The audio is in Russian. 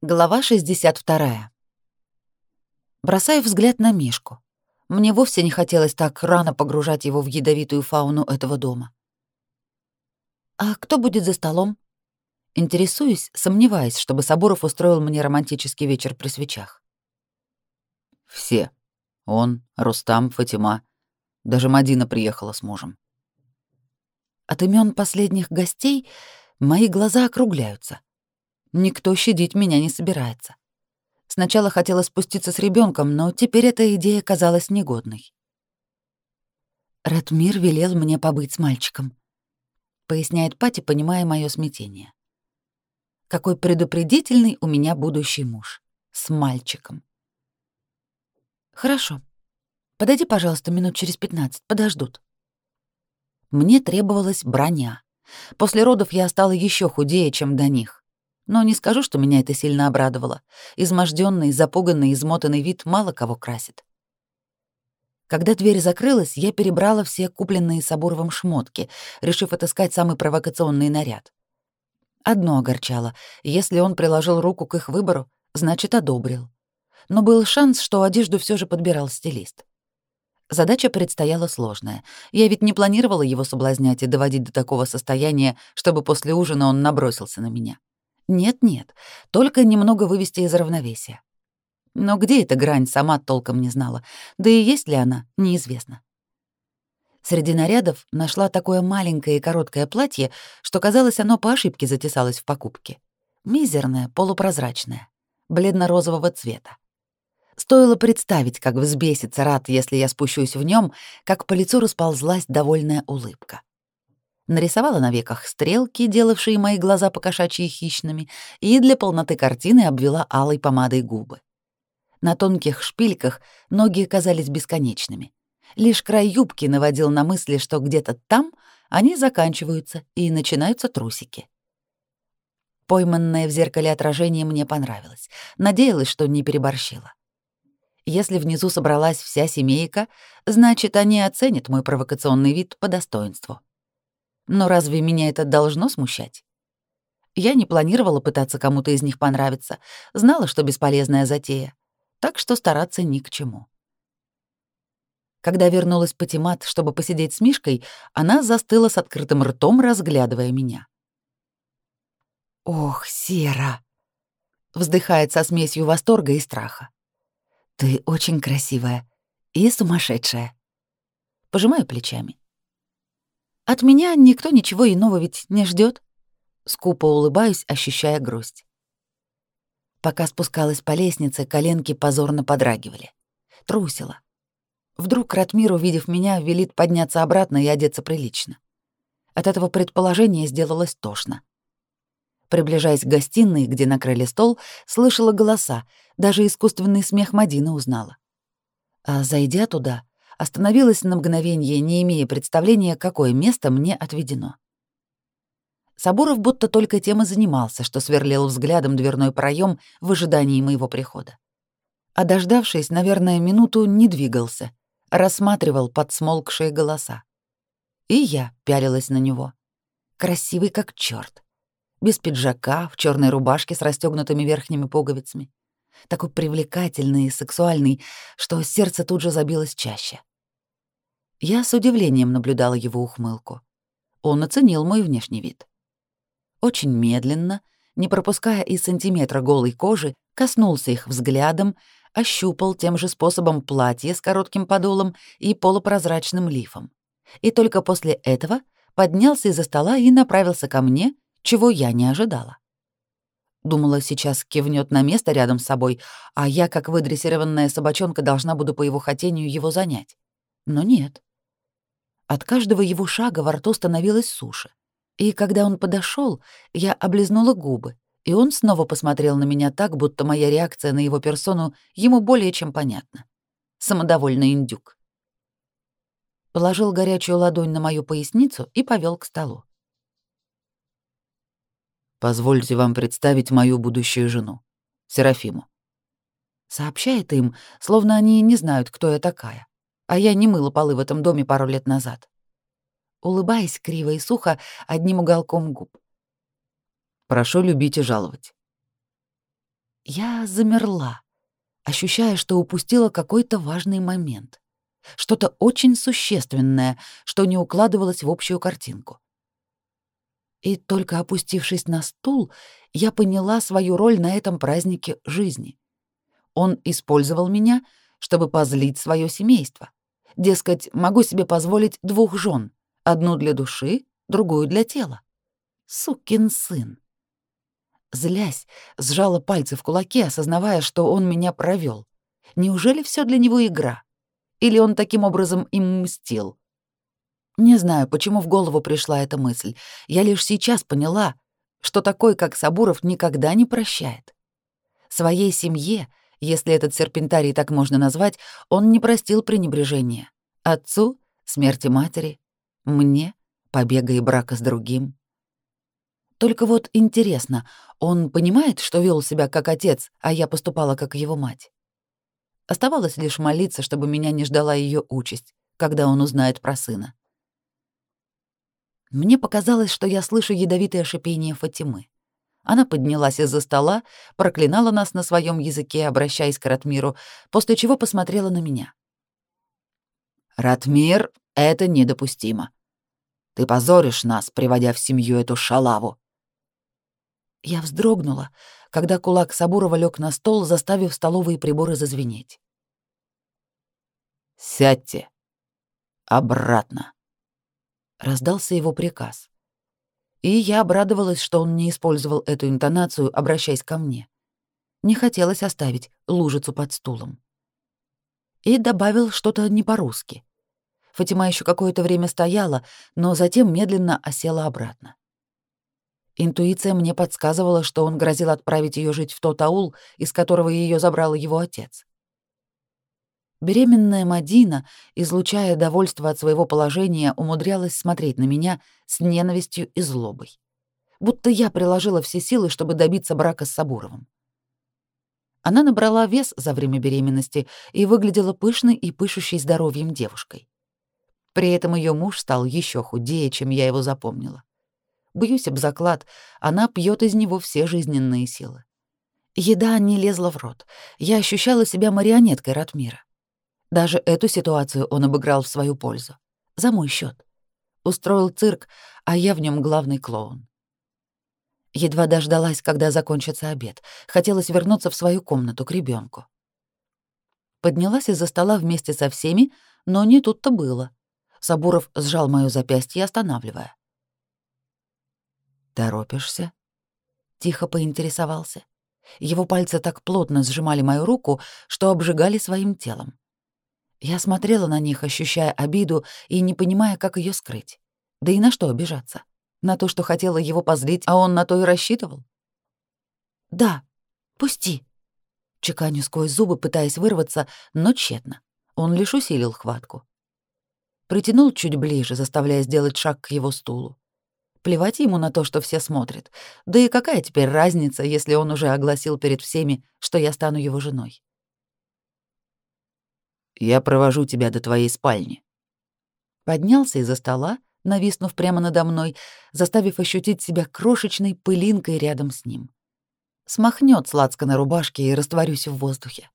Глава 62. Бросаю взгляд на Мишку. Мне вовсе не хотелось так рано погружать его в ядовитую фауну этого дома. «А кто будет за столом?» Интересуюсь, сомневаясь, чтобы Соборов устроил мне романтический вечер при свечах. «Все. Он, Рустам, Фатима. Даже Мадина приехала с мужем». От имен последних гостей мои глаза округляются. Никто щадить меня не собирается. Сначала хотела спуститься с ребенком, но теперь эта идея казалась негодной. Ратмир велел мне побыть с мальчиком, поясняет Пати, понимая мое смятение. Какой предупредительный у меня будущий муж с мальчиком. Хорошо. Подойди, пожалуйста, минут через пятнадцать, подождут. Мне требовалась броня. После родов я стала еще худее, чем до них. Но не скажу, что меня это сильно обрадовало. Изможденный, запуганный, измотанный вид мало кого красит. Когда дверь закрылась, я перебрала все купленные Сабуровым шмотки, решив отыскать самый провокационный наряд. Одно огорчало. Если он приложил руку к их выбору, значит, одобрил. Но был шанс, что одежду все же подбирал стилист. Задача предстояла сложная. Я ведь не планировала его соблазнять и доводить до такого состояния, чтобы после ужина он набросился на меня. Нет-нет, только немного вывести из равновесия. Но где эта грань, сама толком не знала, да и есть ли она, неизвестно. Среди нарядов нашла такое маленькое и короткое платье, что, казалось, оно по ошибке затесалось в покупке. Мизерное, полупрозрачное, бледно-розового цвета. Стоило представить, как взбесится Рад, если я спущусь в нем, как по лицу расползлась довольная улыбка нарисовала на веках стрелки, делавшие мои глаза покошачьи хищными, и для полноты картины обвела алой помадой губы. На тонких шпильках ноги казались бесконечными. Лишь край юбки наводил на мысли, что где-то там они заканчиваются и начинаются трусики. Пойманное в зеркале отражение мне понравилось. Надеялась, что не переборщила. Если внизу собралась вся семейка, значит, они оценят мой провокационный вид по достоинству. Но разве меня это должно смущать? Я не планировала пытаться кому-то из них понравиться, знала, что бесполезная затея, так что стараться ни к чему. Когда вернулась Патимат, чтобы посидеть с Мишкой, она застыла с открытым ртом, разглядывая меня. «Ох, Сера!» — вздыхает со смесью восторга и страха. «Ты очень красивая и сумасшедшая». Пожимаю плечами. От меня никто ничего иного ведь не ждет. Скупо улыбаюсь, ощущая грусть. Пока спускалась по лестнице, коленки позорно подрагивали. Трусила. Вдруг Ратмир, увидев меня, велит подняться обратно и одеться прилично. От этого предположения сделалось тошно. Приближаясь к гостиной, где накрыли стол, слышала голоса, даже искусственный смех Мадины узнала. А зайдя туда, остановилась на мгновение, не имея представления, какое место мне отведено. Сабуров будто только тем и занимался, что сверлил взглядом дверной проем в ожидании моего прихода. А дождавшись, наверное, минуту не двигался, рассматривал подсмолкшие голоса. И я пялилась на него. Красивый как черт, Без пиджака, в черной рубашке с расстегнутыми верхними пуговицами. Такой привлекательный и сексуальный, что сердце тут же забилось чаще. Я с удивлением наблюдала его ухмылку. Он оценил мой внешний вид. Очень медленно, не пропуская и сантиметра голой кожи, коснулся их взглядом, ощупал тем же способом платье с коротким подолом и полупрозрачным лифом. И только после этого поднялся из-за стола и направился ко мне, чего я не ожидала. Думала, сейчас кивнет на место рядом с собой, а я, как выдрессированная собачонка, должна буду по его хотению его занять. Но нет. От каждого его шага во рту становилось суше. И когда он подошел, я облизнула губы, и он снова посмотрел на меня так, будто моя реакция на его персону ему более чем понятна. Самодовольный индюк. Положил горячую ладонь на мою поясницу и повел к столу. «Позвольте вам представить мою будущую жену, Серафиму». Сообщает им, словно они не знают, кто я такая а я не мыла полы в этом доме пару лет назад. Улыбаясь криво и сухо, одним уголком губ. «Прошу любить и жаловать». Я замерла, ощущая, что упустила какой-то важный момент. Что-то очень существенное, что не укладывалось в общую картинку. И только опустившись на стул, я поняла свою роль на этом празднике жизни. Он использовал меня, чтобы позлить свое семейство. Дескать, могу себе позволить двух жен, одну для души, другую для тела. Сукин сын. Злясь, сжала пальцы в кулаки, осознавая, что он меня провел. Неужели все для него игра? Или он таким образом им мстил? Не знаю, почему в голову пришла эта мысль. Я лишь сейчас поняла, что такой, как Сабуров, никогда не прощает. Своей семье, если этот серпентарий так можно назвать, он не простил пренебрежения. Отцу — смерти матери, мне — побега и брака с другим. Только вот интересно, он понимает, что вел себя как отец, а я поступала как его мать? Оставалось лишь молиться, чтобы меня не ждала ее участь, когда он узнает про сына. Мне показалось, что я слышу ядовитое шипение Фатимы. Она поднялась из-за стола, проклинала нас на своем языке, обращаясь к Ратмиру, после чего посмотрела на меня. «Ратмир, это недопустимо. Ты позоришь нас, приводя в семью эту шалаву. Я вздрогнула, когда кулак Сабурова лег на стол, заставив столовые приборы зазвенеть. «Сядьте. Обратно», — раздался его приказ. И я обрадовалась, что он не использовал эту интонацию, обращаясь ко мне. Не хотелось оставить лужицу под стулом. И добавил что-то не по-русски. Фатима еще какое-то время стояла, но затем медленно осела обратно. Интуиция мне подсказывала, что он грозил отправить ее жить в тот аул, из которого ее забрал его отец. Беременная Мадина, излучая довольство от своего положения, умудрялась смотреть на меня с ненавистью и злобой. Будто я приложила все силы, чтобы добиться брака с Сабуровым. Она набрала вес за время беременности и выглядела пышной и пышущей здоровьем девушкой. При этом ее муж стал еще худее, чем я его запомнила. Бьюсь об заклад, она пьет из него все жизненные силы. Еда не лезла в рот. Я ощущала себя марионеткой Ратмира. Даже эту ситуацию он обыграл в свою пользу. За мой счет. Устроил цирк, а я в нем главный клоун. Едва дождалась, когда закончится обед. Хотелось вернуться в свою комнату к ребенку. Поднялась из-за стола вместе со всеми, но не тут-то было. Сабуров сжал моё запястье, останавливая. «Торопишься?» — тихо поинтересовался. Его пальцы так плотно сжимали мою руку, что обжигали своим телом. Я смотрела на них, ощущая обиду и не понимая, как ее скрыть. Да и на что обижаться? На то, что хотела его позлить, а он на то и рассчитывал? «Да, пусти», — чеканю сквозь зубы, пытаясь вырваться, но тщетно. Он лишь усилил хватку. Притянул чуть ближе, заставляя сделать шаг к его стулу. Плевать ему на то, что все смотрят. Да и какая теперь разница, если он уже огласил перед всеми, что я стану его женой? «Я провожу тебя до твоей спальни». Поднялся из-за стола, нависнув прямо надо мной, заставив ощутить себя крошечной пылинкой рядом с ним. Смахнёт сладко на рубашке и растворюсь в воздухе.